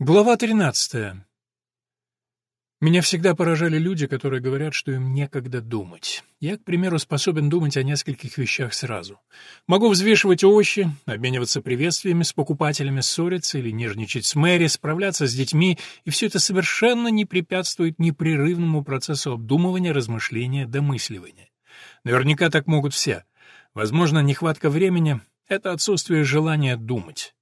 Глава 13. Меня всегда поражали люди, которые говорят, что им некогда думать. Я, к примеру, способен думать о нескольких вещах сразу. Могу взвешивать овощи, обмениваться приветствиями с покупателями, ссориться или нервничать с Мэри, справляться с детьми, и все это совершенно не препятствует непрерывному процессу обдумывания, размышления, домысливания. Наверняка так могут все. Возможно, нехватка времени — это отсутствие желания думать.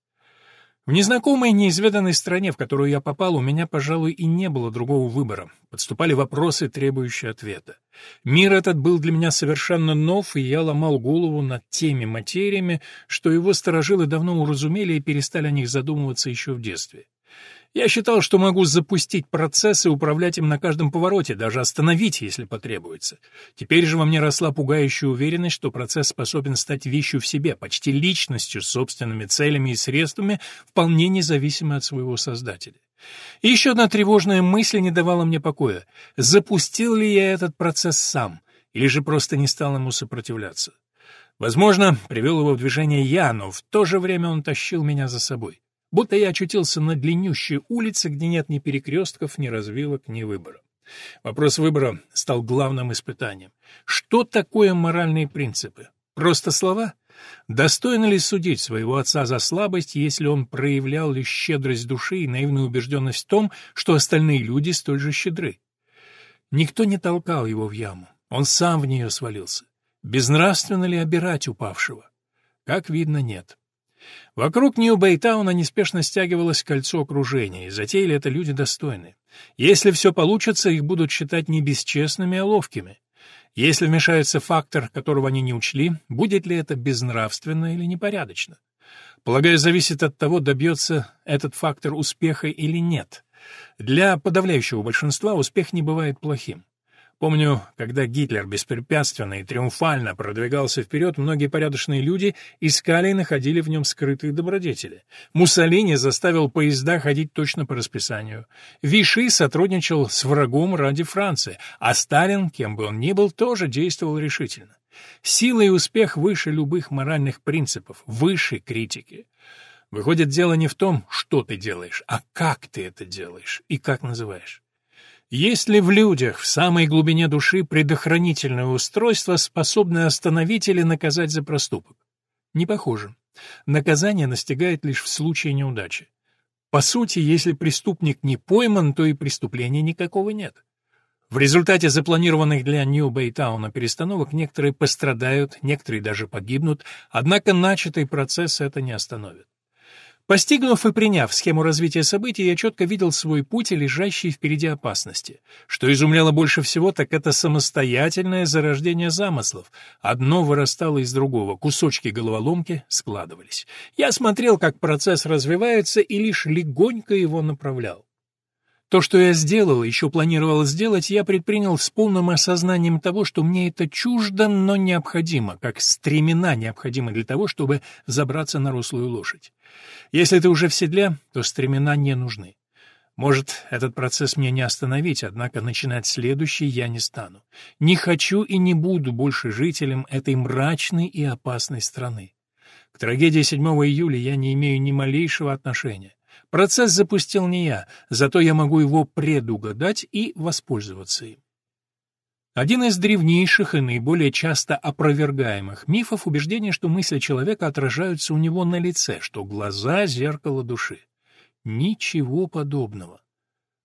В незнакомой, неизведанной стране, в которую я попал, у меня, пожалуй, и не было другого выбора. Подступали вопросы, требующие ответа. Мир этот был для меня совершенно нов, и я ломал голову над теми материями, что его сторожилы давно уразумели и перестали о них задумываться еще в детстве. Я считал, что могу запустить процесс и управлять им на каждом повороте, даже остановить, если потребуется. Теперь же во мне росла пугающая уверенность, что процесс способен стать вещью в себе, почти личностью, с собственными целями и средствами, вполне независимой от своего создателя. И еще одна тревожная мысль не давала мне покоя. Запустил ли я этот процесс сам, или же просто не стал ему сопротивляться? Возможно, привел его в движение я, но в то же время он тащил меня за собой будто я очутился на длиннющей улице, где нет ни перекрестков, ни развилок, ни выбора. Вопрос выбора стал главным испытанием. Что такое моральные принципы? Просто слова? Достойно ли судить своего отца за слабость, если он проявлял лишь щедрость души и наивную убежденность в том, что остальные люди столь же щедры? Никто не толкал его в яму, он сам в нее свалился. Безнравственно ли обирать упавшего? Как видно, нет. Вокруг Нью-Бэйтауна неспешно стягивалось кольцо окружения, и затеяли это люди достойные. Если все получится, их будут считать не бесчестными, а ловкими. Если вмешается фактор, которого они не учли, будет ли это безнравственно или непорядочно? Полагаю, зависит от того, добьется этот фактор успеха или нет. Для подавляющего большинства успех не бывает плохим. Помню, когда Гитлер беспрепятственно и триумфально продвигался вперед, многие порядочные люди искали и находили в нем скрытые добродетели. Муссолини заставил поезда ходить точно по расписанию. Виши сотрудничал с врагом ради Франции, а Сталин, кем бы он ни был, тоже действовал решительно. Сила и успех выше любых моральных принципов, выше критики. Выходит, дело не в том, что ты делаешь, а как ты это делаешь и как называешь. Есть ли в людях в самой глубине души предохранительное устройство, способное остановить или наказать за проступок? Не похоже. Наказание настигает лишь в случае неудачи. По сути, если преступник не пойман, то и преступления никакого нет. В результате запланированных для Нью-Бэйтауна перестановок некоторые пострадают, некоторые даже погибнут, однако начатый процесс это не остановит. Постигнув и приняв схему развития событий, я четко видел свой путь и лежащие впереди опасности. Что изумляло больше всего, так это самостоятельное зарождение замыслов. Одно вырастало из другого, кусочки головоломки складывались. Я смотрел, как процесс развивается, и лишь легонько его направлял. То, что я сделал, еще планировал сделать, я предпринял с полным осознанием того, что мне это чуждо, но необходимо, как стремена необходимы для того, чтобы забраться на рослую лошадь. Если ты уже в седле, то стремена не нужны. Может, этот процесс мне не остановить, однако начинать следующий я не стану. Не хочу и не буду больше жителем этой мрачной и опасной страны. К трагедии 7 июля я не имею ни малейшего отношения. Процесс запустил не я, зато я могу его предугадать и воспользоваться им. Один из древнейших и наиболее часто опровергаемых мифов — убеждение, что мысли человека отражаются у него на лице, что глаза — зеркало души. Ничего подобного.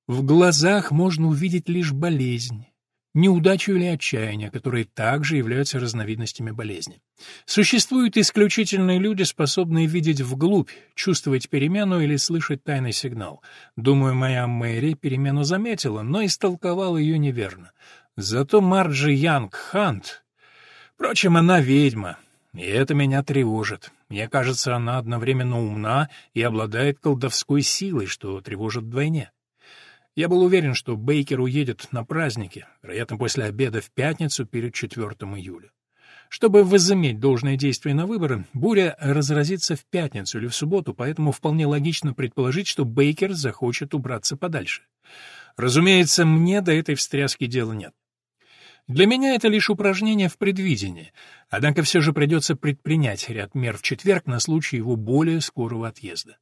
В глазах можно увидеть лишь болезнь, неудачу или отчаяние, которые также являются разновидностями болезни. Существуют исключительные люди, способные видеть вглубь, чувствовать перемену или слышать тайный сигнал. Думаю, моя Мэри перемену заметила, но истолковала ее неверно. Зато Марджи Янг Хант... Впрочем, она ведьма, и это меня тревожит. Мне кажется, она одновременно умна и обладает колдовской силой, что тревожит вдвойне. Я был уверен, что Бейкер уедет на праздники, вероятно, после обеда в пятницу перед 4 июля. Чтобы возыметь должное действие на выборы, буря разразится в пятницу или в субботу, поэтому вполне логично предположить, что Бейкер захочет убраться подальше. Разумеется, мне до этой встряски дела нет. Для меня это лишь упражнение в предвидении, однако все же придется предпринять ряд мер в четверг на случай его более скорого отъезда.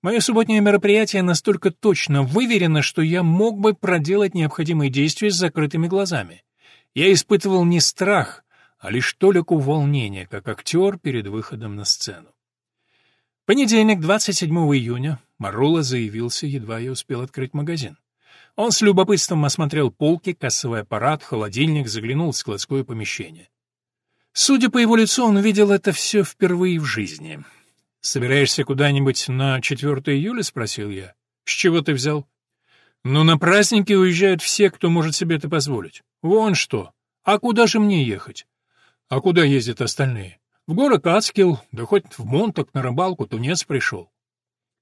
Мое субботнее мероприятие настолько точно выверено, что я мог бы проделать необходимые действия с закрытыми глазами. Я испытывал не страх, а лишь толику волнения, как актер перед выходом на сцену. Понедельник, 27 июня, Марула заявился, едва я успел открыть магазин. Он с любопытством осмотрел полки, кассовый аппарат, холодильник, заглянул в складское помещение. Судя по его лицу, он видел это все впервые в жизни. «Собираешься куда-нибудь на 4 июля?» — спросил я. «С чего ты взял?» «Ну, на праздники уезжают все, кто может себе это позволить. Вон что. А куда же мне ехать?» «А куда ездят остальные?» «В город Ацкил, да хоть в Монтак на рыбалку тунец пришел».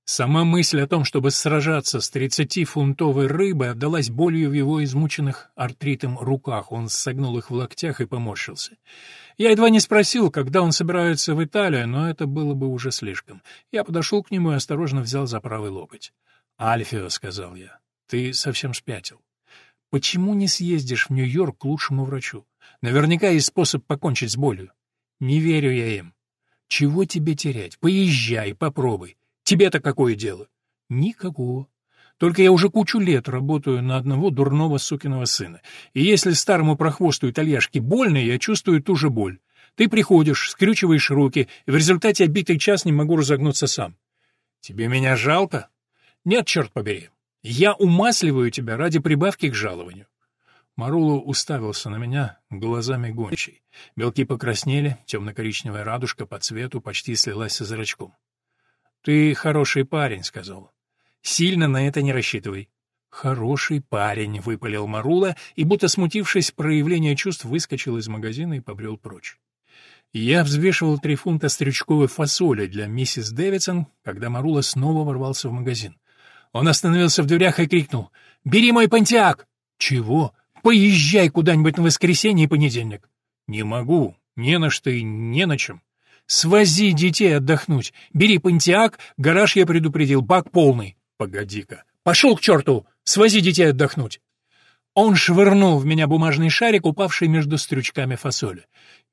Сама мысль о том, чтобы сражаться с тридцатифунтовой рыбой, отдалась болью в его измученных артритом руках. Он согнул их в локтях и поморщился. Я едва не спросил, когда он собирается в Италию, но это было бы уже слишком. Я подошел к нему и осторожно взял за правый локоть. «Альфио», — сказал я, — «ты совсем спятил. Почему не съездишь в Нью-Йорк к лучшему врачу? Наверняка есть способ покончить с болью. Не верю я им. Чего тебе терять? Поезжай, попробуй. Тебе-то какое дело? Никакого. Только я уже кучу лет работаю на одного дурного сукиного сына. И если старому прохвосту итальяшке больно, я чувствую ту же боль. Ты приходишь, скрючиваешь руки, и в результате обитый час не могу разогнуться сам. Тебе меня жалко? Нет, черт побери. Я умасливаю тебя ради прибавки к жалованию. Марула уставился на меня глазами гончей. Белки покраснели, темно-коричневая радужка по цвету почти слилась со зрачком. — Ты хороший парень, — сказал Сильно на это не рассчитывай. «Хороший парень», — выпалил Марула, и, будто смутившись проявления чувств, выскочил из магазина и побрел прочь. Я взвешивал три фунта стрючковой фасоли для миссис Дэвидсон, когда Марула снова ворвался в магазин. Он остановился в дверях и крикнул «Бери мой пантиак!» «Чего? Поезжай куда-нибудь на воскресенье и понедельник». «Не могу. Не на что и не на чем». «Свози детей отдохнуть. Бери пантиак, гараж я предупредил, бак полный». Погоди-ка. Пошел к черту! Свози детей отдохнуть. Он швырнул в меня бумажный шарик, упавший между стрючками фасоли.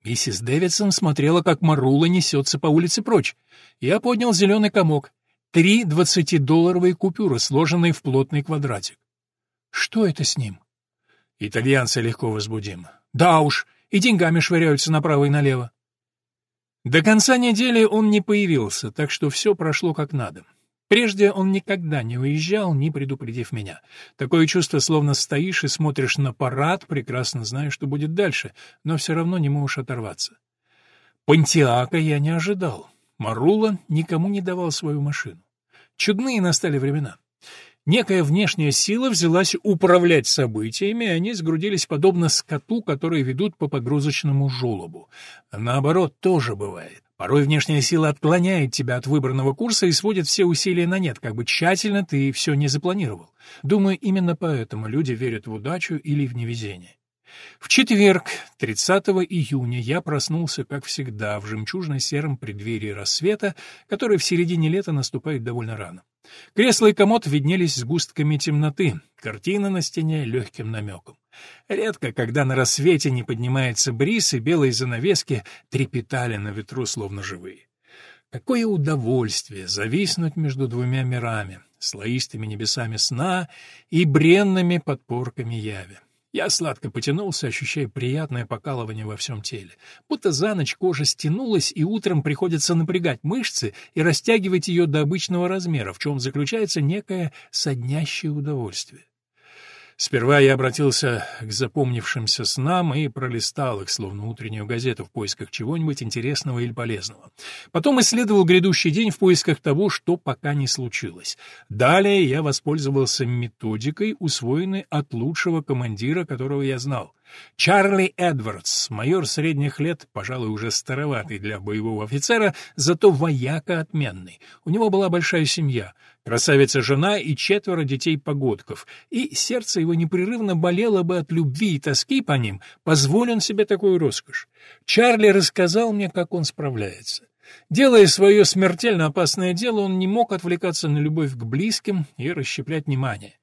Миссис Дэвидсон смотрела, как Марула несется по улице прочь. Я поднял зеленый комок. Три двадцатидолларовые купюры, сложенные в плотный квадратик. Что это с ним? Итальянцы легко возбудим. Да уж, и деньгами швыряются направо и налево. До конца недели он не появился, так что все прошло как надо. Прежде он никогда не уезжал, не предупредив меня. Такое чувство, словно стоишь и смотришь на парад, прекрасно зная, что будет дальше, но все равно не можешь оторваться. Пантиака я не ожидал. Марула никому не давал свою машину. Чудные настали времена. Некая внешняя сила взялась управлять событиями, и они сгрудились подобно скоту, которые ведут по погрузочному желобу. Наоборот, тоже бывает. Порой внешняя сила отклоняет тебя от выбранного курса и сводит все усилия на нет, как бы тщательно ты все не запланировал. Думаю, именно поэтому люди верят в удачу или в невезение. В четверг, 30 июня, я проснулся, как всегда, в жемчужно-сером преддверии рассвета, который в середине лета наступает довольно рано. Кресло и комод виднелись с густками темноты, картина на стене легким намеком. Редко, когда на рассвете не поднимается бриз, и белые занавески трепетали на ветру, словно живые. Какое удовольствие зависнуть между двумя мирами, слоистыми небесами сна и бренными подпорками яви. Я сладко потянулся, ощущая приятное покалывание во всем теле. Будто за ночь кожа стянулась, и утром приходится напрягать мышцы и растягивать ее до обычного размера, в чем заключается некое соднящее удовольствие. Сперва я обратился к запомнившимся снам и пролистал их, словно утреннюю газету, в поисках чего-нибудь интересного или полезного. Потом исследовал грядущий день в поисках того, что пока не случилось. Далее я воспользовался методикой, усвоенной от лучшего командира, которого я знал. Чарли Эдвардс, майор средних лет, пожалуй, уже староватый для боевого офицера, зато вояка отменный. У него была большая семья — красавица-жена и четверо детей-погодков, и сердце его непрерывно болело бы от любви и тоски по ним, позволь он себе такую роскошь. Чарли рассказал мне, как он справляется. Делая свое смертельно опасное дело, он не мог отвлекаться на любовь к близким и расщеплять внимание.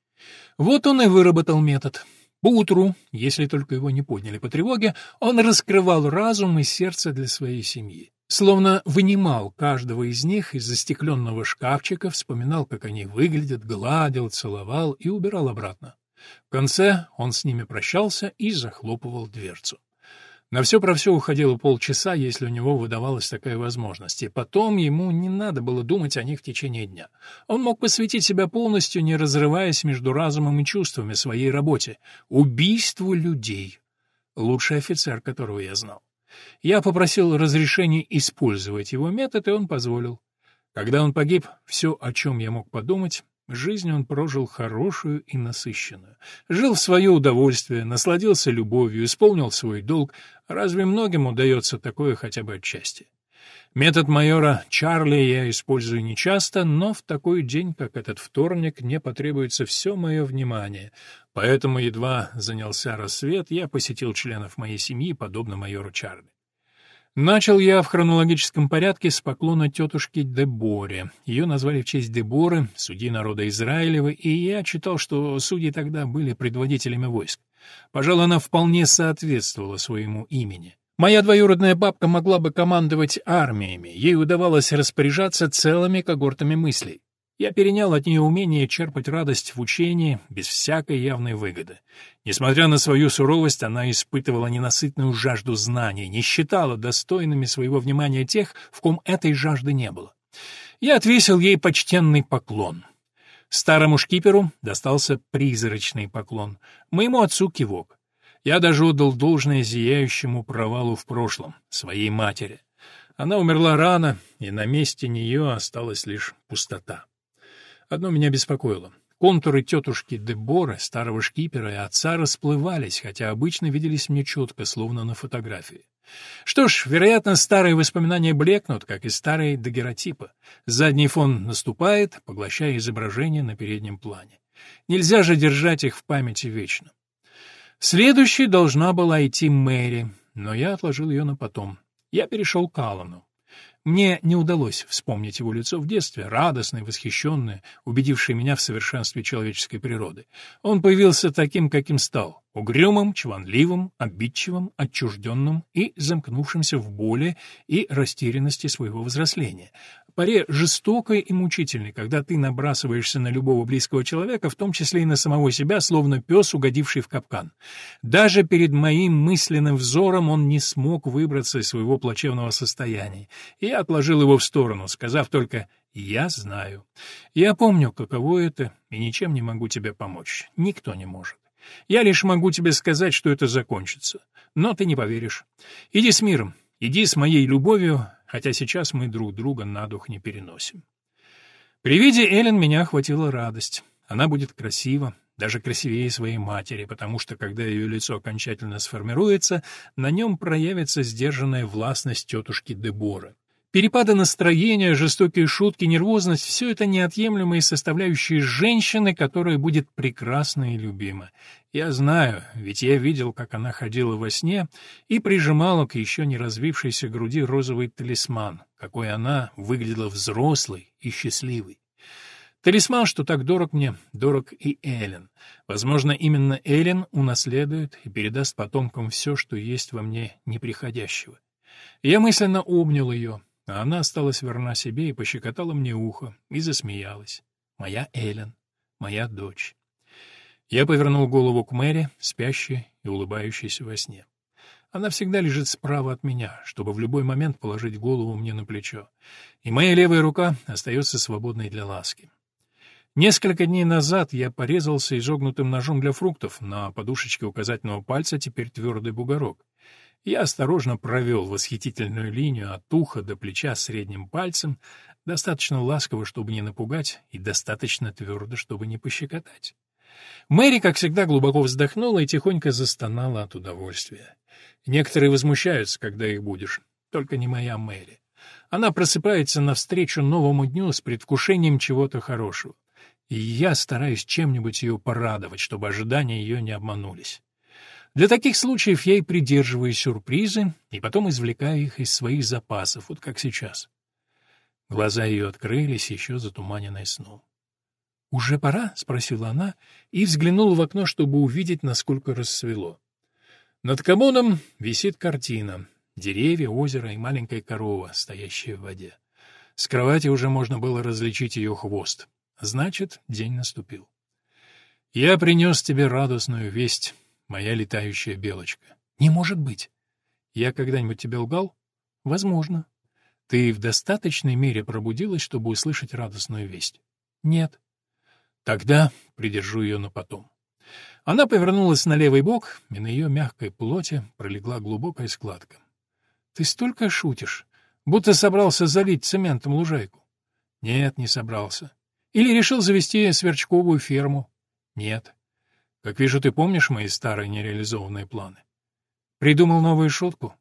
Вот он и выработал метод. Поутру, если только его не подняли по тревоге, он раскрывал разум и сердце для своей семьи. словно вынимал каждого из них из застекленного шкафчика, вспоминал, как они выглядят, гладил, целовал и убирал обратно. В конце он с ними прощался и захлопывал дверцу. На все про все уходило полчаса, если у него выдавалась такая возможность, и потом ему не надо было думать о них в течение дня. Он мог посвятить себя полностью, не разрываясь между разумом и чувствами своей работе — убийству людей. Лучший офицер, которого я знал. Я попросил разрешения использовать его метод, и он позволил. Когда он погиб, все, о чем я мог подумать, Жизнь он прожил хорошую и насыщенную. Жил в свое удовольствие, насладился любовью, исполнил свой долг. Разве многим удается такое хотя бы отчасти? Метод майора Чарли я использую нечасто, но в такой день, как этот вторник, мне потребуется все мое внимание. Поэтому едва занялся рассвет, я посетил членов моей семьи, подобно майору Чарли. Начал я в хронологическом порядке с поклона тетушке Деборе. Ее назвали в честь Деборы, судьи народа Израилева, и я читал, что судьи тогда были предводителями войск. Пожалуй, она вполне соответствовала своему имени. Моя двоюродная бабка могла бы командовать армиями, ей удавалось распоряжаться целыми когортами мыслей. Я перенял от нее умение черпать радость в учении без всякой явной выгоды. Несмотря на свою суровость, она испытывала ненасытную жажду знаний, не считала достойными своего внимания тех, в ком этой жажды не было. Я отвесил ей почтенный поклон. Старому шкиперу достался призрачный поклон, моему отцу кивок. Я даже отдал должное зияющему провалу в прошлом, своей матери. Она умерла рано, и на месте нее осталась лишь пустота. Одно меня беспокоило. Контуры тетушки Деборы, старого шкипера и отца расплывались, хотя обычно виделись мне четко, словно на фотографии. Что ж, вероятно, старые воспоминания блекнут, как и старые дагеротипы. Задний фон наступает, поглощая изображение на переднем плане. Нельзя же держать их в памяти вечно. Следующей должна была идти Мэри, но я отложил ее на потом. Я перешел к Аллану. Мне не удалось вспомнить его лицо в детстве, радостное, восхищенное, убедившее меня в совершенстве человеческой природы. Он появился таким, каким стал — угрюмым, чванливым, обидчивым, отчужденным и замкнувшимся в боли и растерянности своего взросления поре жестокой и мучительной, когда ты набрасываешься на любого близкого человека, в том числе и на самого себя, словно пес, угодивший в капкан. Даже перед моим мысленным взором он не смог выбраться из своего плачевного состояния, и я отложил его в сторону, сказав только «Я знаю. Я помню, каково это, и ничем не могу тебе помочь. Никто не может. Я лишь могу тебе сказать, что это закончится. Но ты не поверишь. Иди с миром, иди с моей любовью, хотя сейчас мы друг друга на дух не переносим. При виде Эллен меня охватила радость. Она будет красива, даже красивее своей матери, потому что, когда ее лицо окончательно сформируется, на нем проявится сдержанная властность тетушки Деборы. Перепады настроения, жестокие шутки, нервозность — все это неотъемлемые составляющие женщины, которая будет прекрасна и любима. Я знаю, ведь я видел, как она ходила во сне и прижимала к еще не развившейся груди розовый талисман, какой она выглядела взрослой и счастливой. Талисман, что так дорог мне, дорог и Эллен. Возможно, именно Эллен унаследует и передаст потомкам все, что есть во мне неприходящего. Я мысленно обнял ее, а она осталась верна себе и пощекотала мне ухо, и засмеялась. Моя Эллен, моя дочь. Я повернул голову к Мэри, спящей и улыбающейся во сне. Она всегда лежит справа от меня, чтобы в любой момент положить голову мне на плечо, и моя левая рука остается свободной для ласки. Несколько дней назад я порезался изогнутым ножом для фруктов, на подушечке указательного пальца теперь твердый бугорок. Я осторожно провел восхитительную линию от уха до плеча средним пальцем, достаточно ласково, чтобы не напугать, и достаточно твердо, чтобы не пощекотать. Мэри, как всегда, глубоко вздохнула и тихонько застонала от удовольствия. Некоторые возмущаются, когда их будешь, только не моя Мэри. Она просыпается навстречу новому дню с предвкушением чего-то хорошего. И я стараюсь чем-нибудь ее порадовать, чтобы ожидания ее не обманулись. Для таких случаев я и придерживаю сюрпризы, и потом извлекаю их из своих запасов, вот как сейчас. Глаза ее открылись, еще затуманенные сном. «Уже пора?» — спросила она и взглянула в окно, чтобы увидеть, насколько рассвело. Над комодом висит картина. Деревья, озеро и маленькая корова, стоящая в воде. С кровати уже можно было различить ее хвост. Значит, день наступил. «Я принес тебе радостную весть, моя летающая белочка». «Не может быть!» «Я когда-нибудь тебе лгал?» «Возможно». «Ты в достаточной мере пробудилась, чтобы услышать радостную весть?» «Нет». «Тогда придержу ее на потом». Она повернулась на левый бок, и на ее мягкой плоти пролегла глубокая складка. «Ты столько шутишь, будто собрался залить цементом лужайку». «Нет, не собрался. Или решил завести сверчковую ферму. Нет. Как вижу, ты помнишь мои старые нереализованные планы. Придумал новую шутку?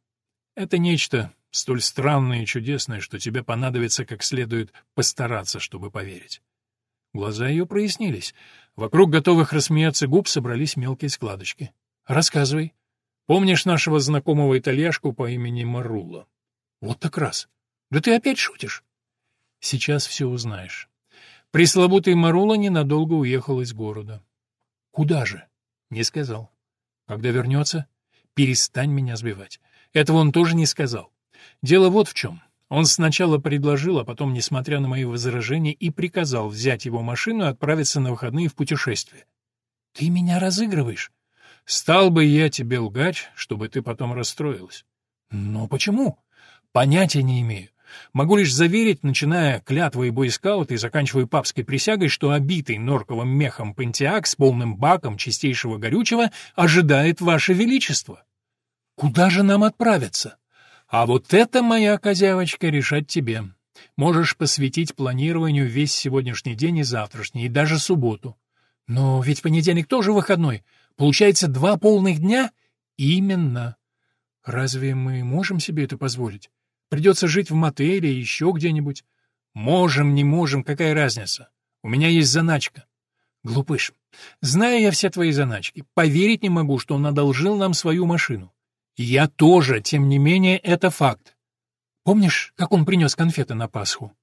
Это нечто столь странное и чудесное, что тебе понадобится как следует постараться, чтобы поверить. Глаза ее прояснились. Вокруг готовых рассмеяться губ собрались мелкие складочки. «Рассказывай. Помнишь нашего знакомого итальяшку по имени Марула?» «Вот так раз. Да ты опять шутишь?» «Сейчас все узнаешь. Пресловутый Марула ненадолго уехал из города. Куда же? Не сказал. Когда вернется, перестань меня сбивать. Этого он тоже не сказал. Дело вот в чем. Он сначала предложил, а потом, несмотря на мои возражения, и приказал взять его машину и отправиться на выходные в путешествие. Ты меня разыгрываешь. Стал бы я тебе лгать, чтобы ты потом расстроилась. Но почему? Понятия не имею. Могу лишь заверить, начиная клятвой бойскаута и заканчивая папской присягой, что обитый норковым мехом пантеак с полным баком чистейшего горючего ожидает ваше величество. Куда же нам отправиться? А вот это, моя козявочка, решать тебе. Можешь посвятить планированию весь сегодняшний день и завтрашний, и даже субботу. Но ведь понедельник тоже выходной. Получается два полных дня? Именно. Разве мы можем себе это позволить? Придется жить в мотеле, еще где-нибудь. Можем, не можем, какая разница? У меня есть заначка. Глупыш, знаю я все твои заначки. Поверить не могу, что он одолжил нам свою машину. Я тоже, тем не менее, это факт. Помнишь, как он принес конфеты на Пасху?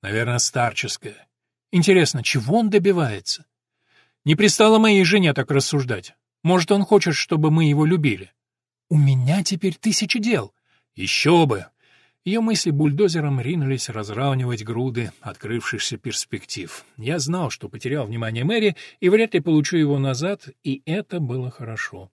Наверное, старческое. Интересно, чего он добивается? Не пристало моей жене так рассуждать. Может, он хочет, чтобы мы его любили? У меня теперь тысячи дел. Еще бы! Ее мысли бульдозером ринулись разравнивать груды открывшихся перспектив. Я знал, что потерял внимание Мэри и вряд ли получу его назад, и это было хорошо.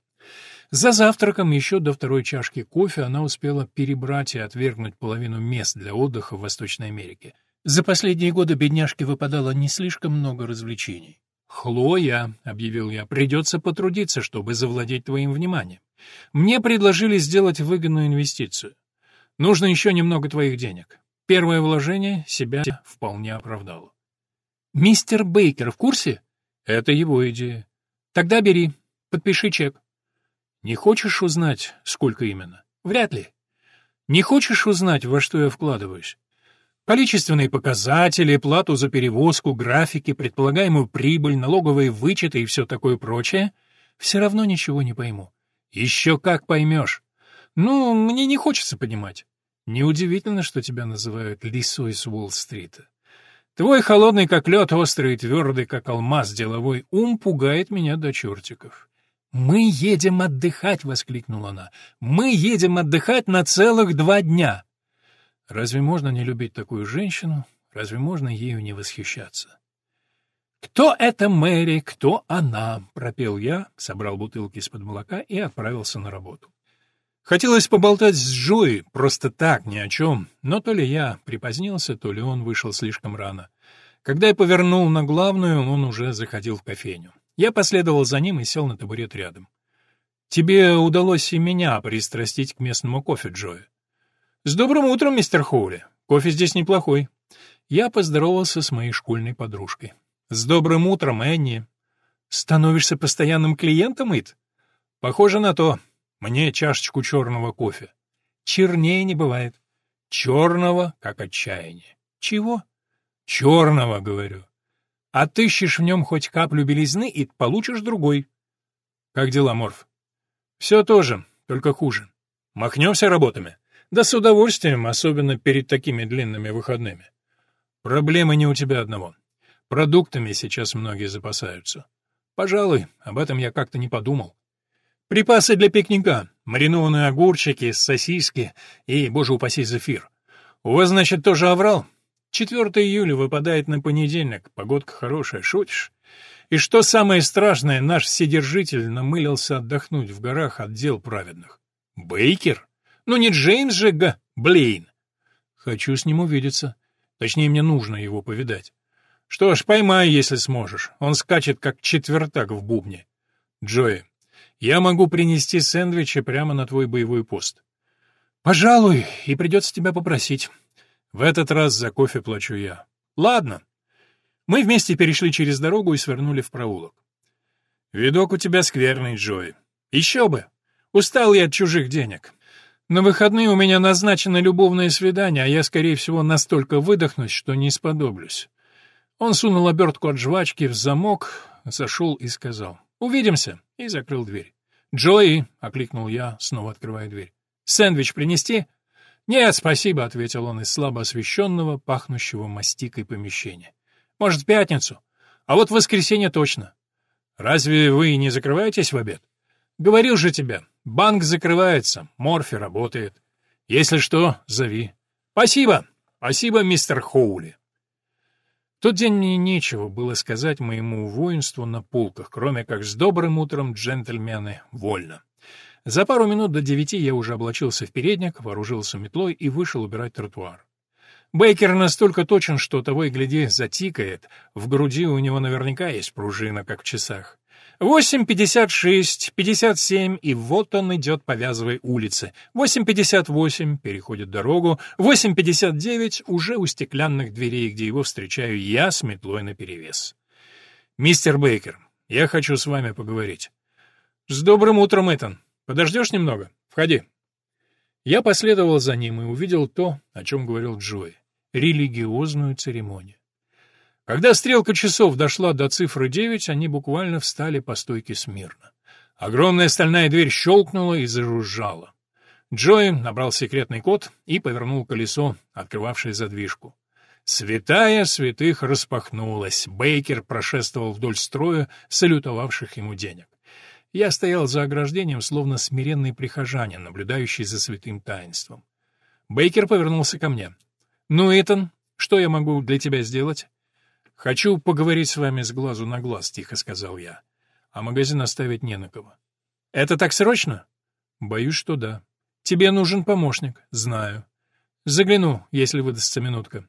За завтраком еще до второй чашки кофе она успела перебрать и отвергнуть половину мест для отдыха в Восточной Америке. За последние годы бедняжке выпадало не слишком много развлечений. «Хлоя», — объявил я, — «придется потрудиться, чтобы завладеть твоим вниманием. Мне предложили сделать выгодную инвестицию. Нужно еще немного твоих денег. Первое вложение себя вполне оправдало. Мистер Бейкер в курсе? Это его идея. Тогда бери, подпиши чек. Не хочешь узнать, сколько именно? Вряд ли. Не хочешь узнать, во что я вкладываюсь? Количественные показатели, плату за перевозку, графики, предполагаемую прибыль, налоговые вычеты и все такое прочее? Все равно ничего не пойму. Еще как поймешь. Ну, мне не хочется понимать. Неудивительно, что тебя называют лисой с Уолл-стрита. Твой холодный как лед, острый и твердый как алмаз деловой ум пугает меня до чертиков. «Мы едем отдыхать!» — воскликнула она. «Мы едем отдыхать на целых два дня!» Разве можно не любить такую женщину? Разве можно ею не восхищаться? «Кто это Мэри, кто она?» — пропел я, собрал бутылки из-под молока и отправился на работу. Хотелось поболтать с Джои, просто так, ни о чем, но то ли я припозднился, то ли он вышел слишком рано. Когда я повернул на главную, он уже заходил в кофейню. Я последовал за ним и сел на табурет рядом. «Тебе удалось и меня пристрастить к местному кофе, Джои». «С добрым утром, мистер Хоули. Кофе здесь неплохой». Я поздоровался с моей школьной подружкой. «С добрым утром, Энни». «Становишься постоянным клиентом, Ит?» «Похоже на то. Мне чашечку черного кофе. Чернее не бывает. Черного, как отчаяние. Чего? Черного, говорю. Отыщешь в нем хоть каплю белизны и получишь другой. Как дела, Морф? Все тоже, только хуже. Махнемся работами? Да с удовольствием, особенно перед такими длинными выходными. Проблемы не у тебя одного. Продуктами сейчас многие запасаются. Пожалуй, об этом я как-то не подумал. Припасы для пикника, маринованные огурчики, сосиски и, боже упаси, зефир. У вас, значит, тоже оврал? 4 июля выпадает на понедельник, погодка хорошая, шутишь? И что самое страшное, наш вседержитель намылился отдохнуть в горах от дел праведных. Бейкер? Ну не Джеймс же Г. Блейн. Хочу с ним увидеться. Точнее, мне нужно его повидать. Что ж, поймай, если сможешь. Он скачет, как четвертак в бубне. Джои, я могу принести сэндвичи прямо на твой боевой пост. Пожалуй, и придется тебя попросить. В этот раз за кофе плачу я. Ладно. Мы вместе перешли через дорогу и свернули в проулок. Видок у тебя скверный, Джои. Еще бы. Устал я от чужих денег. На выходные у меня назначено любовное свидание, а я, скорее всего, настолько выдохнусь, что не сподоблюсь. Он сунул обертку от жвачки в замок, зашел и сказал «Увидимся» и закрыл дверь. «Джои!» — окликнул я, снова открывая дверь. «Сэндвич принести?» «Нет, спасибо», — ответил он из слабо освещенного, пахнущего мастикой помещения. «Может, в пятницу? А вот в воскресенье точно». «Разве вы не закрываетесь в обед?» «Говорил же тебе, банк закрывается, морфи работает. Если что, зови». «Спасибо! Спасибо, мистер Хоули!» В тот день мне нечего было сказать моему воинству на полках, кроме как с добрым утром, джентльмены, вольно. За пару минут до девяти я уже облачился в передник, вооружился метлой и вышел убирать тротуар. Бейкер настолько точен, что того и гляди затикает, в груди у него наверняка есть пружина, как в часах. Восемь пятьдесят шесть, пятьдесят семь, и вот он идет по вязовой улице. Восемь пятьдесят восемь, переходит дорогу. Восемь пятьдесят девять, уже у стеклянных дверей, где его встречаю я с метлой наперевес. «Мистер Бейкер, я хочу с вами поговорить». «С добрым утром, Итан. Подождешь немного? Входи». Я последовал за ним и увидел то, о чем говорил Джой — религиозную церемонию. Когда стрелка часов дошла до цифры девять, они буквально встали по стойке смирно. Огромная стальная дверь щелкнула и зажужжала. Джой набрал секретный код и повернул колесо, открывавшее задвижку. Святая святых распахнулась. Бейкер прошествовал вдоль строя, салютовавших ему денег. Я стоял за ограждением, словно смиренный прихожанин, наблюдающий за святым таинством. Бейкер повернулся ко мне. «Ну, Итан, что я могу для тебя сделать?» «Хочу поговорить с вами с глазу на глаз», — тихо сказал я. «А магазин оставить не на кого». «Это так срочно?» «Боюсь, что да». «Тебе нужен помощник?» «Знаю». «Загляну, если выдастся минутка».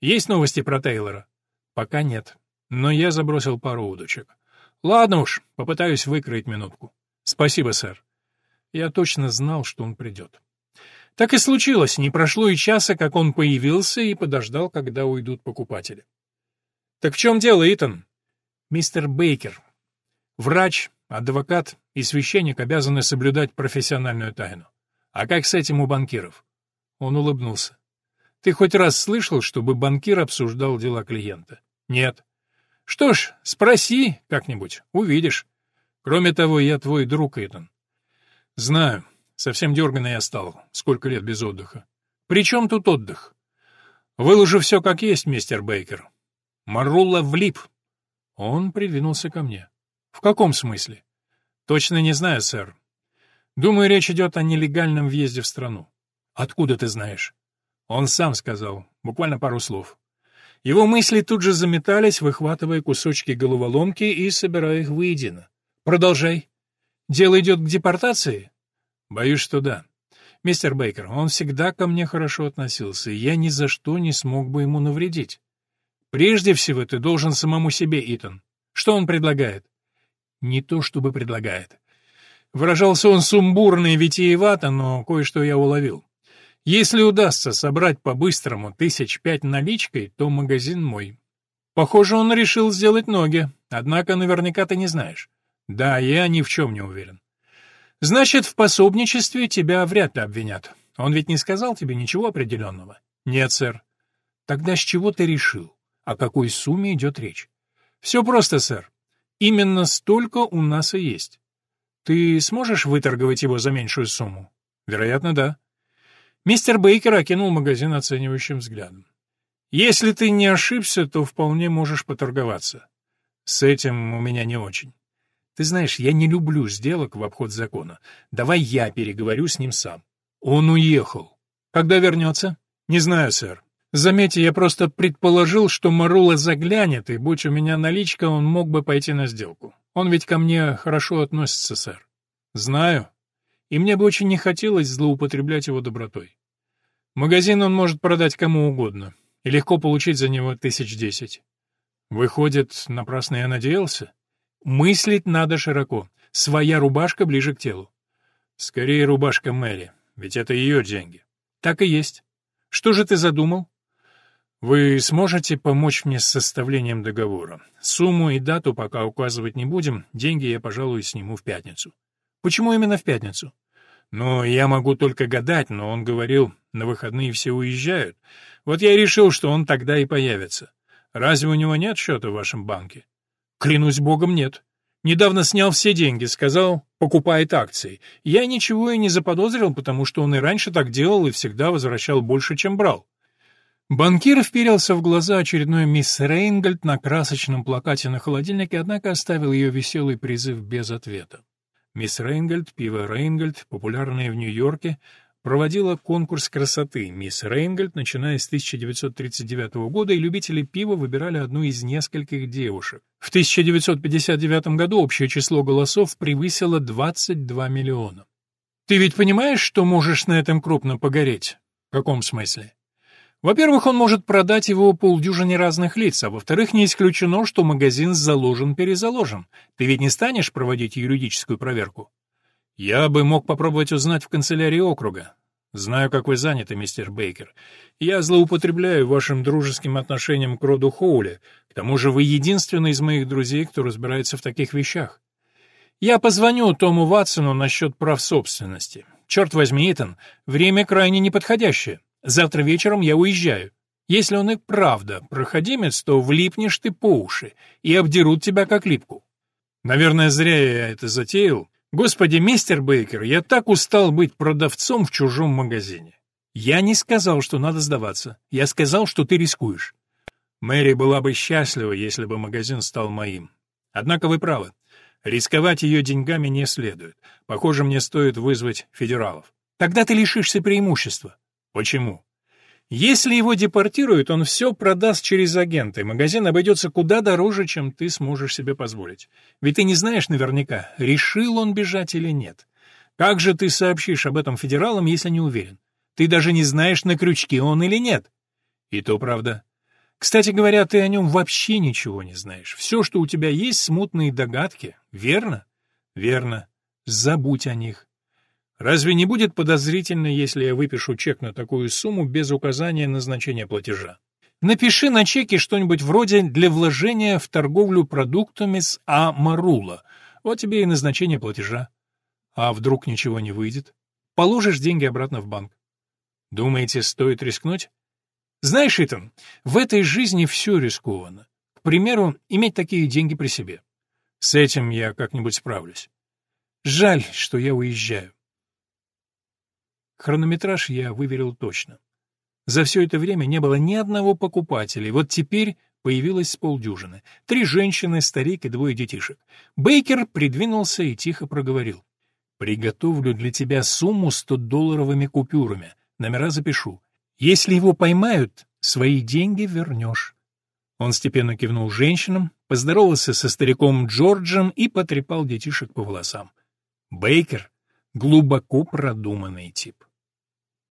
«Есть новости про Тейлора?» «Пока нет. Но я забросил пару удочек». Ладно уж, попытаюсь выкроить минутку. Спасибо, сэр. Я точно знал, что он придет. Так и случилось, не прошло и часа, как он появился и подождал, когда уйдут покупатели. Так в чем дело, Итан? Мистер Бейкер. Врач, адвокат и священник обязаны соблюдать профессиональную тайну. А как с этим у банкиров? Он улыбнулся. Ты хоть раз слышал, чтобы банкир обсуждал дела клиента? Нет. Что ж, спроси как-нибудь, увидишь. Кроме того, я твой друг, Итан. Знаю. Совсем дерганый я стал. Сколько лет без отдыха. При чем тут отдых? Выложу все как есть, мистер Бейкер. Марулла влип. Он придвинулся ко мне. В каком смысле? Точно не знаю, сэр. Думаю, речь идет о нелегальном въезде в страну. Откуда ты знаешь? Он сам сказал, буквально пару слов. Его мысли тут же заметались, выхватывая кусочки головоломки и собирая их воедино. «Продолжай. Дело идет к депортации?» «Боюсь, что да. Мистер Бейкер, он всегда ко мне хорошо относился, и я ни за что не смог бы ему навредить. Прежде всего, ты должен самому себе, Итан. Что он предлагает?» «Не то, чтобы предлагает». Выражался он сумбурно и витиевато, но кое-что я уловил. Если удастся собрать по-быстрому тысяч пять наличкой, то магазин мой. Похоже, он решил сделать ноги, однако наверняка ты не знаешь. Да, я ни в чем не уверен. Значит, в пособничестве тебя вряд ли обвинят. Он ведь не сказал тебе ничего определенного? Нет, сэр. Тогда с чего ты решил? О какой сумме идет речь? Все просто, сэр. Именно столько у нас и есть. Ты сможешь выторговать его за меньшую сумму? Вероятно, да. Мистер Бейкер окинул магазин оценивающим взглядом. «Если ты не ошибся, то вполне можешь поторговаться. С этим у меня не очень. Ты знаешь, я не люблю сделок в обход закона. Давай я переговорю с ним сам. Он уехал. Когда вернется? Не знаю, сэр. Заметьте, я просто предположил, что Марула заглянет, и, будь у меня наличка, он мог бы пойти на сделку. Он ведь ко мне хорошо относится, сэр. Знаю. И мне бы очень не хотелось злоупотреблять его добротой. Магазин он может продать кому угодно, и легко получить за него тысяч десять. Выходит, напрасно я надеялся? Мыслить надо широко. Своя рубашка ближе к телу. Скорее рубашка Мэри, ведь это ее деньги. Так и есть. Что же ты задумал? Вы сможете помочь мне с составлением договора? Сумму и дату пока указывать не будем, деньги я, пожалуй, сниму в пятницу. Почему именно в пятницу? Ну, я могу только гадать, но он говорил, на выходные все уезжают. Вот я и решил, что он тогда и появится. Разве у него нет счета в вашем банке? Клянусь богом, нет. Недавно снял все деньги, сказал, покупает акции. Я ничего и не заподозрил, потому что он и раньше так делал и всегда возвращал больше, чем брал. Банкир вперился в глаза очередной мисс Рейнгольд на красочном плакате на холодильнике, однако оставил ее веселый призыв без ответа. Мисс Рейнгольд, пиво Рейнгольд, популярное в Нью-Йорке, проводила конкурс красоты «Мисс Рейнгольд», начиная с 1939 года, и любители пива выбирали одну из нескольких девушек. В 1959 году общее число голосов превысило 22 миллиона. Ты ведь понимаешь, что можешь на этом крупно погореть? В каком смысле? Во-первых, он может продать его полдюжине разных лиц, а во-вторых, не исключено, что магазин заложен-перезаложен. Ты ведь не станешь проводить юридическую проверку? Я бы мог попробовать узнать в канцелярии округа. Знаю, как вы заняты, мистер Бейкер. Я злоупотребляю вашим дружеским отношением к роду Хоули. К тому же вы единственный из моих друзей, кто разбирается в таких вещах. Я позвоню Тому Ватсону насчет прав собственности. Черт возьми, Итан, время крайне неподходящее. Завтра вечером я уезжаю. Если он и правда проходимец, то влипнешь ты по уши и обдерут тебя как липку. Наверное, зря я это затеял, Господи, мистер Бейкер, я так устал быть продавцом в чужом магазине. Я не сказал, что надо сдаваться. Я сказал, что ты рискуешь. Мэри была бы счастлива, если бы магазин стал моим. Однако вы правы. Рисковать ее деньгами не следует. Похоже, мне стоит вызвать федералов. Тогда ты лишишься преимущества. Почему? Если его депортируют, он все продаст через агента, и магазин обойдется куда дороже, чем ты сможешь себе позволить. Ведь ты не знаешь наверняка, решил он бежать или нет. Как же ты сообщишь об этом федералам, если не уверен? Ты даже не знаешь, на крючке он или нет. И то правда. Кстати говоря, ты о нем вообще ничего не знаешь. Все, что у тебя есть, смутные догадки. Верно? Верно. Забудь о них. Разве не будет подозрительно, если я выпишу чек на такую сумму без указания назначения платежа? Напиши на чеке что-нибудь вроде «для вложения в торговлю продуктами с А. Марула». Вот тебе и назначение платежа. А вдруг ничего не выйдет? Положишь деньги обратно в банк. Думаете, стоит рискнуть? Знаешь, Итан, в этой жизни все рискованно. К примеру, иметь такие деньги при себе. С этим я как-нибудь справлюсь. Жаль, что я уезжаю. Хронометраж я выверил точно. За все это время не было ни одного покупателя, вот теперь появилось с полдюжины. Три женщины, старик и двое детишек. Бейкер придвинулся и тихо проговорил. «Приготовлю для тебя сумму долларовыми купюрами. Номера запишу. Если его поймают, свои деньги вернешь». Он степенно кивнул женщинам, поздоровался со стариком Джорджем и потрепал детишек по волосам. Бейкер — глубоко продуманный тип.